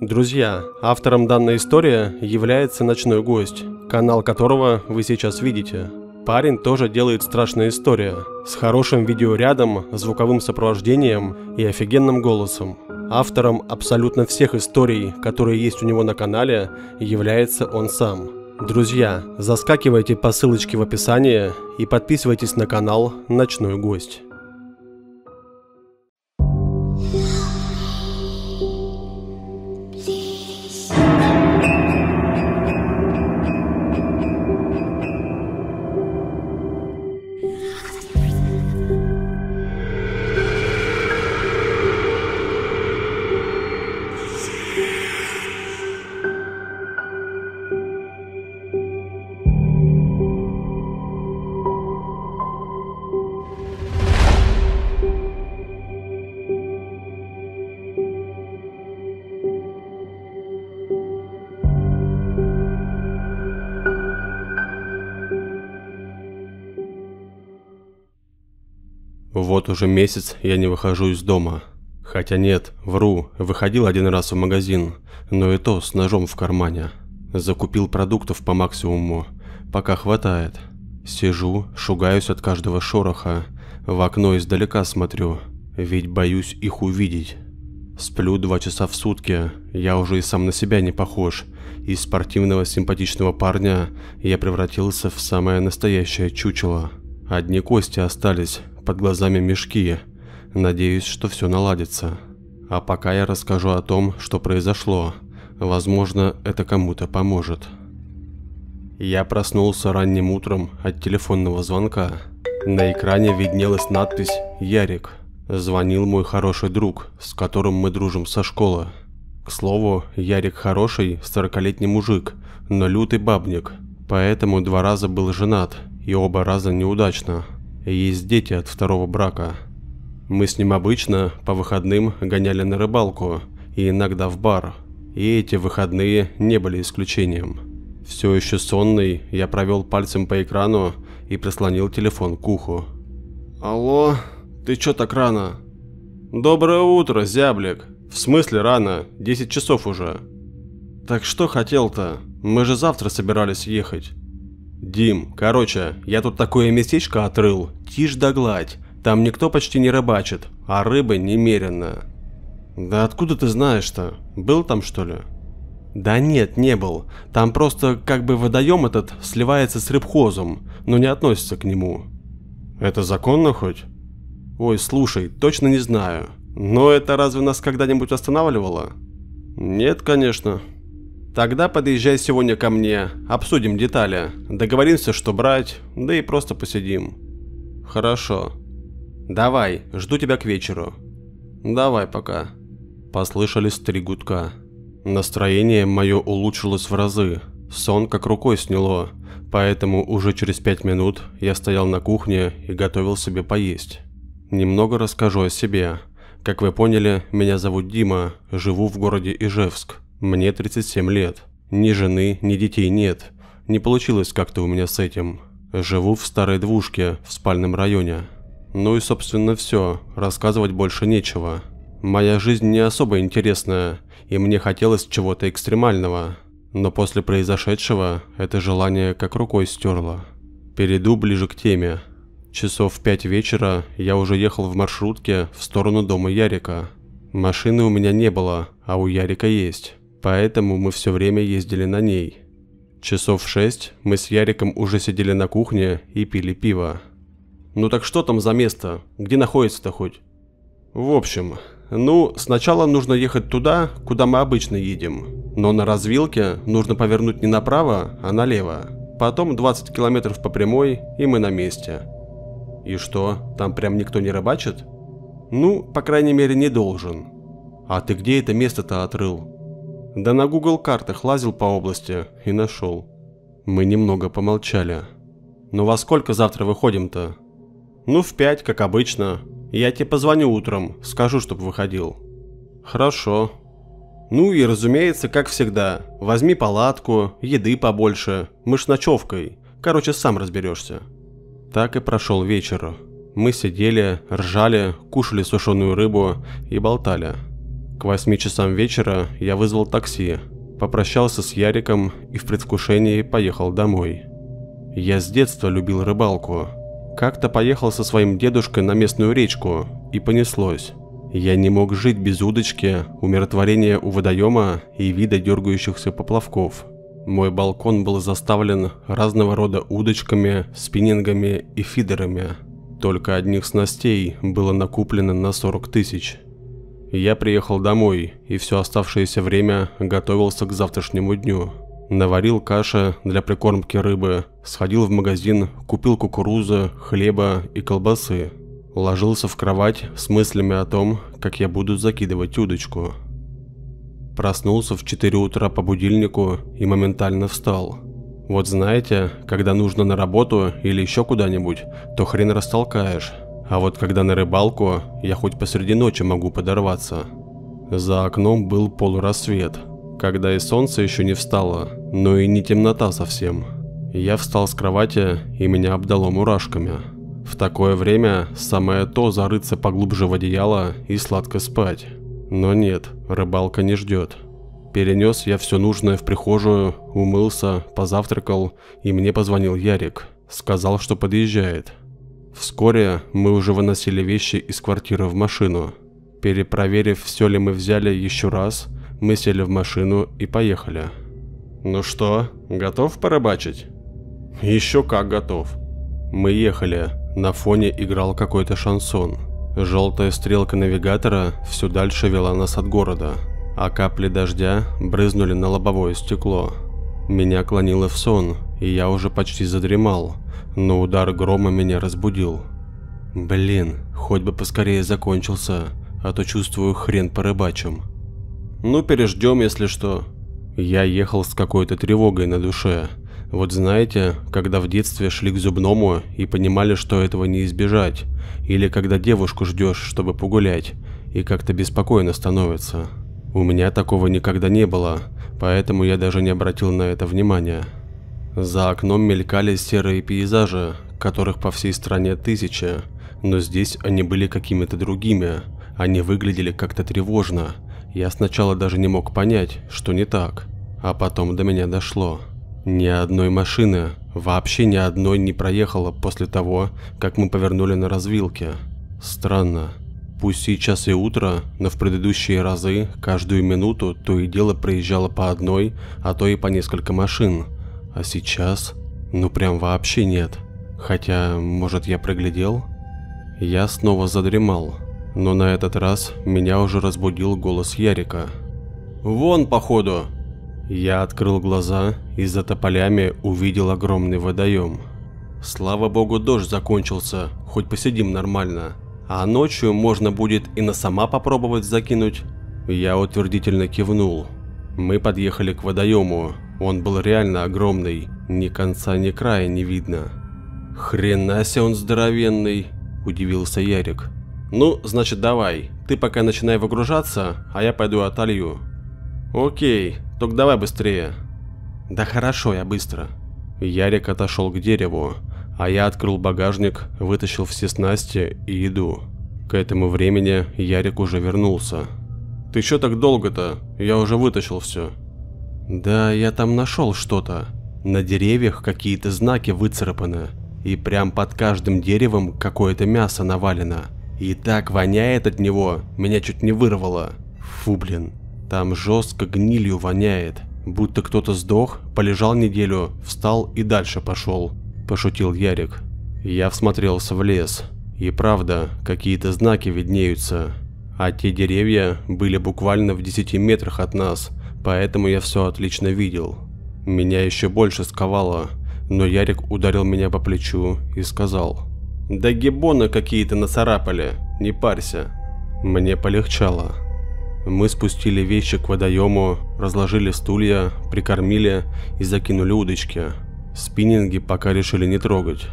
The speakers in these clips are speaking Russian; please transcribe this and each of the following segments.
Друзья, автором данной истории является «Ночной гость», канал которого вы сейчас видите. Парень тоже делает страшные истории, с хорошим видеорядом, звуковым сопровождением и офигенным голосом. Автором абсолютно всех историй, которые есть у него на канале, является он сам. Друзья, заскакивайте по ссылочке в описании и подписывайтесь на канал «Ночной гость». Уже месяц я не выхожу из дома. Хотя нет, вру, выходил один раз в магазин, но и то с ножом в кармане. Закупил продуктов по максимуму, пока хватает. Сижу, шугаюсь от каждого шороха, в окно издалека смотрю, ведь боюсь их увидеть. Сплю два часа в сутки, я уже и сам на себя не похож. Из спортивного симпатичного парня я превратился в самое настоящее чучело. Одни кости остались, под глазами мешки. Надеюсь, что все наладится. А пока я расскажу о том, что произошло. Возможно, это кому-то поможет. Я проснулся ранним утром от телефонного звонка. На экране виднелась надпись «Ярик». Звонил мой хороший друг, с которым мы дружим со школы. К слову, Ярик хороший, 40-летний мужик, но лютый бабник, поэтому два раза был женат, и оба раза неудачно. Есть дети от второго брака. Мы с ним обычно по выходным гоняли на рыбалку и иногда в бар. И эти выходные не были исключением. Все еще сонный, я провел пальцем по экрану и прислонил телефон к уху. «Алло, ты чё так рано?» «Доброе утро, зяблик. В смысле рано? 10 часов уже». «Так что хотел-то? Мы же завтра собирались ехать». «Дим, короче, я тут такое местечко отрыл, тишь да гладь. Там никто почти не рыбачит, а рыбы немерено». «Да откуда ты знаешь-то? Был там что ли?» «Да нет, не был. Там просто как бы водоем этот сливается с рыбхозом, но не относится к нему». «Это законно хоть?» «Ой, слушай, точно не знаю. Но это разве нас когда-нибудь останавливало?» «Нет, конечно. Тогда подъезжай сегодня ко мне, обсудим детали, договоримся, что брать, да и просто посидим. Хорошо. Давай, жду тебя к вечеру. Давай пока. Послышались три гудка. Настроение мое улучшилось в разы, сон как рукой сняло, поэтому уже через пять минут я стоял на кухне и готовил себе поесть. Немного расскажу о себе. Как вы поняли, меня зовут Дима, живу в городе Ижевск. Мне 37 лет. Ни жены, ни детей нет. Не получилось как-то у меня с этим. Живу в старой двушке в спальном районе. Ну и собственно все, рассказывать больше нечего. Моя жизнь не особо интересная, и мне хотелось чего-то экстремального. Но после произошедшего это желание как рукой стерло. Перейду ближе к теме. Часов в пять вечера я уже ехал в маршрутке в сторону дома Ярика. Машины у меня не было, а у Ярика есть. Поэтому мы все время ездили на ней. Часов шесть мы с Яриком уже сидели на кухне и пили пиво. Ну так что там за место? Где находится-то хоть? В общем, ну, сначала нужно ехать туда, куда мы обычно едем. Но на развилке нужно повернуть не направо, а налево. Потом 20 километров по прямой, и мы на месте. И что, там прям никто не рыбачит? Ну, по крайней мере, не должен. А ты где это место-то отрыл? Да на Google картах лазил по области и нашел. Мы немного помолчали. Ну во сколько завтра выходим-то? Ну в пять, как обычно. Я тебе позвоню утром, скажу, чтоб выходил. Хорошо. Ну и разумеется, как всегда, возьми палатку, еды побольше, мы ж ночевкой. Короче, сам разберешься. Так и прошел вечер. Мы сидели, ржали, кушали сушеную рыбу и болтали. К 8 часам вечера я вызвал такси, попрощался с Яриком и в предвкушении поехал домой. Я с детства любил рыбалку. Как-то поехал со своим дедушкой на местную речку, и понеслось. Я не мог жить без удочки, умиротворения у водоема и вида дергающихся поплавков. Мой балкон был заставлен разного рода удочками, спиннингами и фидерами. Только одних снастей было накуплено на 40 тысяч. Я приехал домой и все оставшееся время готовился к завтрашнему дню. Наварил каши для прикормки рыбы, сходил в магазин, купил кукурузы, хлеба и колбасы. Ложился в кровать с мыслями о том, как я буду закидывать удочку. Проснулся в 4 утра по будильнику и моментально встал. Вот знаете, когда нужно на работу или еще куда-нибудь, то хрен растолкаешь. А вот когда на рыбалку, я хоть посреди ночи могу подорваться. За окном был полурассвет, когда и солнце еще не встало, но и не темнота совсем. Я встал с кровати и меня обдало мурашками. В такое время самое то зарыться поглубже в одеяло и сладко спать. Но нет, рыбалка не ждет. Перенес я все нужное в прихожую, умылся, позавтракал, и мне позвонил Ярик. Сказал, что подъезжает. Вскоре мы уже выносили вещи из квартиры в машину. Перепроверив, все ли мы взяли еще раз, мы сели в машину и поехали. «Ну что, готов порыбачить?» «Еще как готов». Мы ехали, на фоне играл какой-то шансон. Желтая стрелка навигатора все дальше вела нас от города, а капли дождя брызнули на лобовое стекло. Меня клонило в сон, и я уже почти задремал, но удар грома меня разбудил. Блин, хоть бы поскорее закончился, а то чувствую хрен по рыбачам. Ну переждем, если что. Я ехал с какой-то тревогой на душе, вот знаете, когда в детстве шли к зубному и понимали, что этого не избежать, или когда девушку ждешь, чтобы погулять, и как-то беспокойно становится. У меня такого никогда не было, поэтому я даже не обратил на это внимания. За окном мелькали серые пейзажи, которых по всей стране тысячи, но здесь они были какими-то другими, они выглядели как-то тревожно. Я сначала даже не мог понять, что не так, а потом до меня дошло. Ни одной машины, вообще ни одной не проехала после того, как мы повернули на развилке. Странно. Пусть сейчас и утро, но в предыдущие разы каждую минуту то и дело проезжало по одной, а то и по несколько машин. А сейчас? Ну прям вообще нет. Хотя, может я проглядел? Я снова задремал, но на этот раз меня уже разбудил голос Ярика. «Вон, походу!» Я открыл глаза и за тополями увидел огромный водоем. Слава богу, дождь закончился, хоть посидим нормально. А ночью можно будет и на сама попробовать закинуть. Я утвердительно кивнул. Мы подъехали к водоему. Он был реально огромный, ни конца, ни края не видно. Хрена себе он здоровенный, удивился Ярик. Ну, значит давай, ты пока начинай выгружаться, а я пойду отолью. Окей, только давай быстрее. Да хорошо, я быстро. Ярик отошел к дереву, а я открыл багажник, вытащил все снасти и еду. К этому времени Ярик уже вернулся. Ты что так долго-то? Я уже вытащил все. Да, я там нашел что-то. На деревьях какие-то знаки выцарапаны. И прям под каждым деревом какое-то мясо навалено. И так воняет от него, меня чуть не вырвало. Фу, блин. Там жестко гнилью воняет, будто кто-то сдох, полежал неделю, встал и дальше пошел, пошутил Ярик. Я всмотрелся в лес, и правда, какие-то знаки виднеются, а те деревья были буквально в 10 метрах от нас, поэтому я все отлично видел. Меня еще больше сковало, но Ярик ударил меня по плечу и сказал, «Да гиббоны какие-то нацарапали, не парься». Мне полегчало. Мы спустили вещи к водоему, разложили стулья, прикормили и закинули удочки. Спиннинги пока решили не трогать.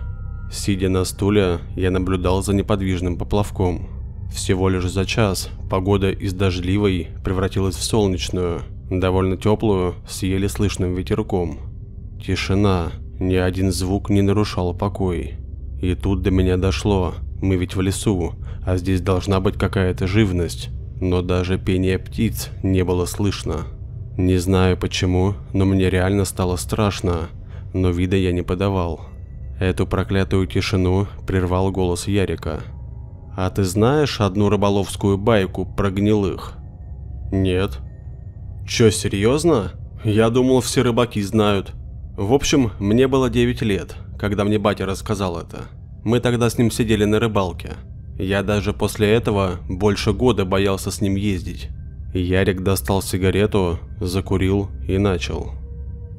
Сидя на стуле, я наблюдал за неподвижным поплавком. Всего лишь за час погода из дождливой превратилась в солнечную, довольно теплую, с еле слышным ветерком. Тишина, ни один звук не нарушал покой. И тут до меня дошло, мы ведь в лесу, а здесь должна быть какая-то живность. но даже пение птиц не было слышно. Не знаю почему, но мне реально стало страшно, но вида я не подавал. Эту проклятую тишину прервал голос Ярика. «А ты знаешь одну рыболовскую байку про гнилых?» «Нет». «Чё, серьезно? Я думал, все рыбаки знают. В общем, мне было 9 лет, когда мне батя рассказал это. Мы тогда с ним сидели на рыбалке. Я даже после этого больше года боялся с ним ездить. Ярик достал сигарету, закурил и начал.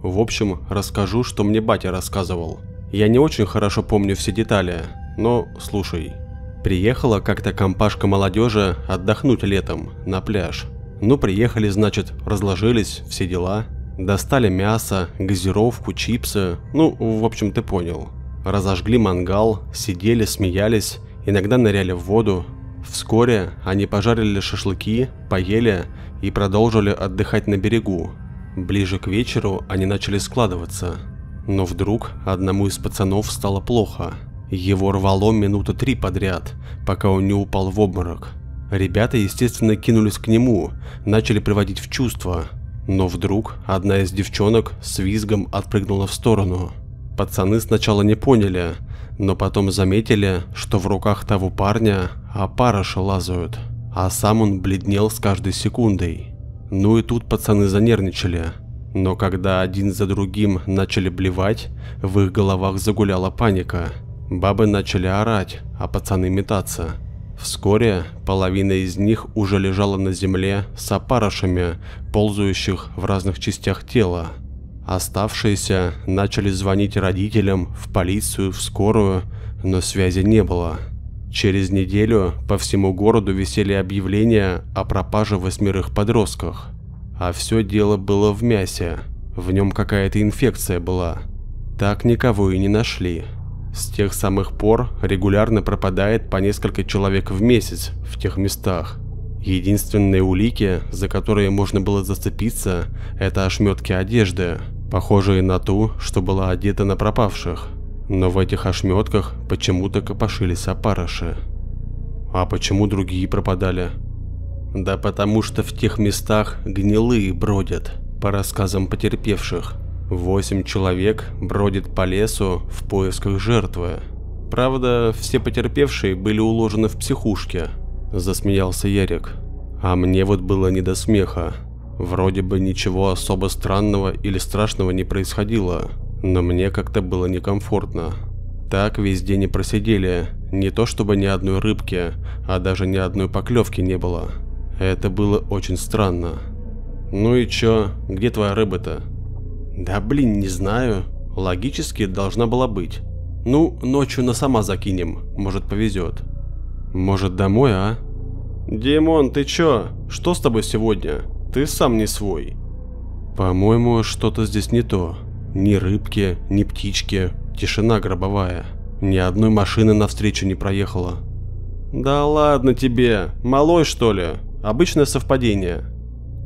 В общем, расскажу, что мне батя рассказывал. Я не очень хорошо помню все детали, но слушай. Приехала как-то компашка молодежи отдохнуть летом на пляж. Ну, приехали, значит, разложились, все дела. Достали мясо, газировку, чипсы, ну, в общем, ты понял. Разожгли мангал, сидели, смеялись, иногда ныряли в воду, Вскоре они пожарили шашлыки, поели и продолжили отдыхать на берегу. Ближе к вечеру они начали складываться. Но вдруг одному из пацанов стало плохо. Его рвало минуты три подряд, пока он не упал в обморок. Ребята, естественно, кинулись к нему, начали приводить в чувство. Но вдруг одна из девчонок с визгом отпрыгнула в сторону. Пацаны сначала не поняли, но потом заметили, что в руках того парня опарыши лазают, а сам он бледнел с каждой секундой. Ну и тут пацаны занервничали. Но когда один за другим начали блевать, в их головах загуляла паника. Бабы начали орать, а пацаны метаться. Вскоре половина из них уже лежала на земле с опарышами, ползающих в разных частях тела. Оставшиеся начали звонить родителям, в полицию, в скорую, но связи не было. Через неделю по всему городу висели объявления о пропаже восьмерых подростках. А все дело было в мясе, в нем какая-то инфекция была. Так никого и не нашли. С тех самых пор регулярно пропадает по несколько человек в месяц в тех местах. Единственные улики, за которые можно было зацепиться, это ошметки одежды, похожие на ту, что была одета на пропавших. Но в этих ошметках почему-то копошились опарыши. А почему другие пропадали? Да потому что в тех местах гнилые бродят, по рассказам потерпевших. Восемь человек бродит по лесу в поисках жертвы. Правда, все потерпевшие были уложены в психушке, засмеялся Ярик. А мне вот было не до смеха. Вроде бы ничего особо странного или страшного не происходило, но мне как-то было некомфортно. Так весь день и просидели, не то чтобы ни одной рыбки, а даже ни одной поклевки не было. Это было очень странно. Ну и чё, где твоя рыба-то? Да блин, не знаю. Логически должна была быть. Ну, ночью на сама закинем, может повезет. Может домой, а? Димон, ты чё? Что с тобой сегодня? Ты сам не свой. По-моему, что-то здесь не то. Ни рыбки, ни птички, тишина гробовая. Ни одной машины навстречу не проехала. Да ладно тебе, малой что ли? Обычное совпадение.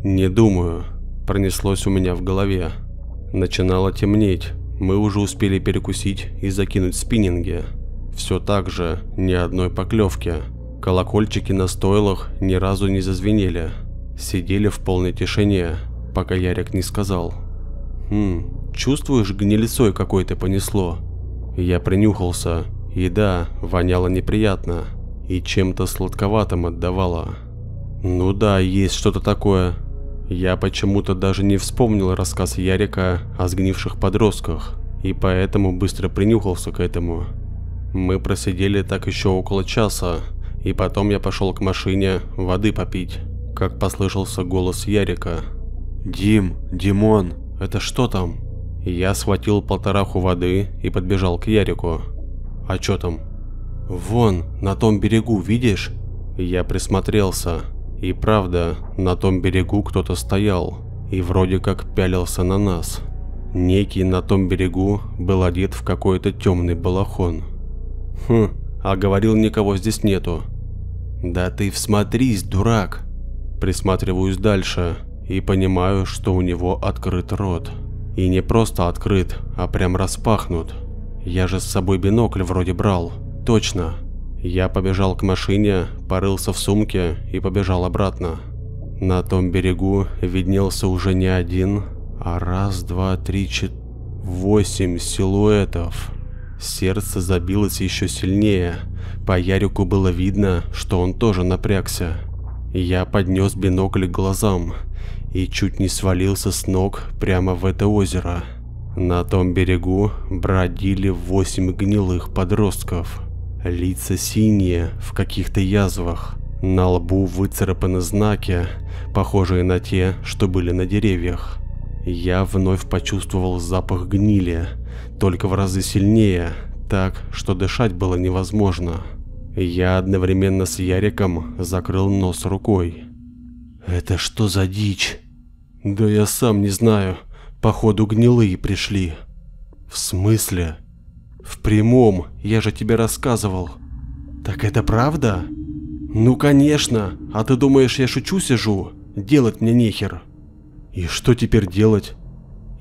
Не думаю, пронеслось у меня в голове. Начинало темнеть, мы уже успели перекусить и закинуть спиннинги. Все так же, ни одной поклевки. Колокольчики на стойлах ни разу не зазвенели. Сидели в полной тишине, пока Ярик не сказал. «Хм, чувствуешь, гнилицой какой-то понесло?» Я принюхался, и да, воняло неприятно, и чем-то сладковатым отдавало. Ну да, есть что-то такое. Я почему-то даже не вспомнил рассказ Ярика о сгнивших подростках, и поэтому быстро принюхался к этому. Мы просидели так еще около часа, и потом я пошел к машине воды попить как послышался голос Ярика. «Дим, Димон, это что там?» Я схватил полтораху воды и подбежал к Ярику. «А чё там?» «Вон, на том берегу, видишь?» Я присмотрелся. И правда, на том берегу кто-то стоял и вроде как пялился на нас. Некий на том берегу был одет в какой-то темный балахон. Хм, а говорил никого здесь нету. Да ты всмотрись, дурак. Присматриваюсь дальше и понимаю, что у него открыт рот. И не просто открыт, а прям распахнут. Я же с собой бинокль вроде брал. Точно. Я побежал к машине, порылся в сумке и побежал обратно. На том берегу виднелся уже не один, а раз, два, три, четыре, восемь силуэтов. Сердце забилось еще сильнее. По Ярику было видно, что он тоже напрягся. Я поднес бинокль к глазам и чуть не свалился с ног прямо в это озеро. На том берегу бродили восемь гнилых подростков. Лица синие, в каких-то язвах. На лбу выцарапаны знаки, похожие на те, что были на деревьях. Я вновь почувствовал запах гнили, только в разы сильнее, так, что дышать было невозможно. Я одновременно с Яриком закрыл нос рукой. «Это что за дичь?» «Да я сам не знаю. Походу гнилые пришли». «В смысле?» «В прямом, я же тебе рассказывал». «Так это правда?» «Ну конечно, а ты думаешь я шучу сижу? Делать мне нехер». «И что теперь делать?»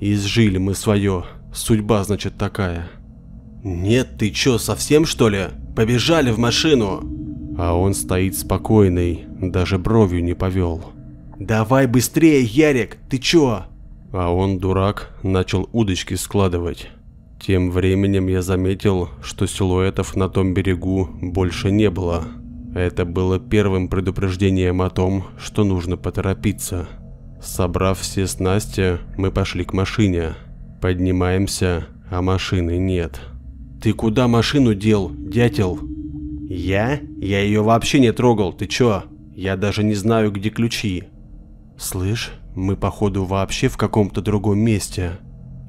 «Изжили мы свое, судьба значит такая». «Нет, ты чё, совсем что ли? Побежали в машину!» А он стоит спокойный, даже бровью не повел. «Давай быстрее, Ярик, ты чё?» А он, дурак, начал удочки складывать. Тем временем я заметил, что силуэтов на том берегу больше не было. Это было первым предупреждением о том, что нужно поторопиться. Собрав все снасти, мы пошли к машине. Поднимаемся, а машины нет. «Ты куда машину дел, дятел?» «Я? Я ее вообще не трогал, ты чё? Я даже не знаю, где ключи». «Слышь, мы походу вообще в каком-то другом месте».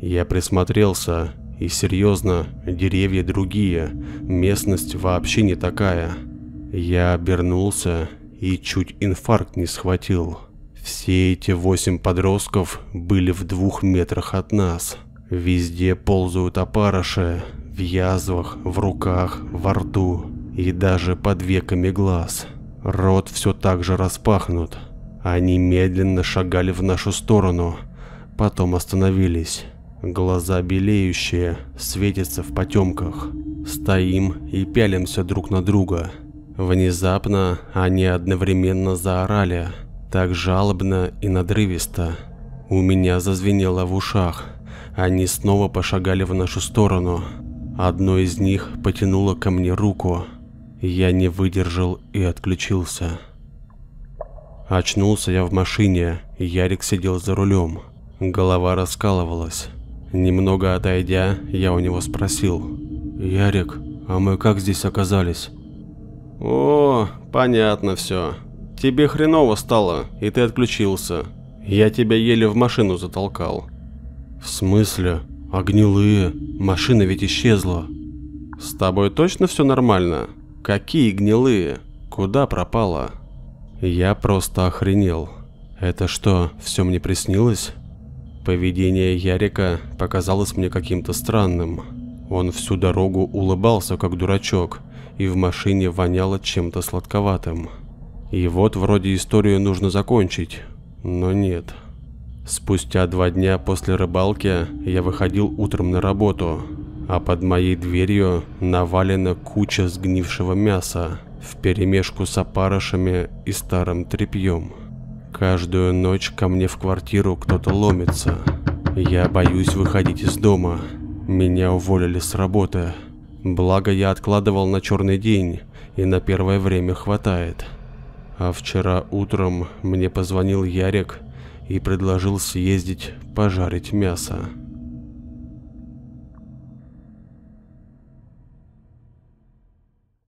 Я присмотрелся, и серьезно, деревья другие, местность вообще не такая. Я обернулся и чуть инфаркт не схватил. Все эти восемь подростков были в двух метрах от нас. Везде ползают опарыши, в язвах, в руках, во рту и даже под веками глаз. Рот все так же распахнут. Они медленно шагали в нашу сторону, потом остановились. Глаза белеющие, светятся в потемках. Стоим и пялимся друг на друга. Внезапно они одновременно заорали, так жалобно и надрывисто. У меня зазвенело в ушах. Они снова пошагали в нашу сторону. Одно из них потянуло ко мне руку. Я не выдержал и отключился. Очнулся я в машине, Ярик сидел за рулем. Голова раскалывалась. Немного отойдя, я у него спросил. «Ярик, а мы как здесь оказались?» «О, понятно все. Тебе хреново стало, и ты отключился. Я тебя еле в машину затолкал». «В смысле? А гнилые? Машина ведь исчезла». «С тобой точно все нормально? Какие гнилые? Куда пропала?» Я просто охренел. Это что, все мне приснилось? Поведение Ярика показалось мне каким-то странным. Он всю дорогу улыбался, как дурачок, и в машине воняло чем-то сладковатым. И вот вроде историю нужно закончить, но нет. Спустя два дня после рыбалки я выходил утром на работу, а под моей дверью навалена куча сгнившего мяса вперемешку с опарышами и старым тряпьем. Каждую ночь ко мне в квартиру кто-то ломится. Я боюсь выходить из дома. Меня уволили с работы. Благо я откладывал на черный день, и на первое время хватает. А вчера утром мне позвонил Ярик и предложил съездить пожарить мясо.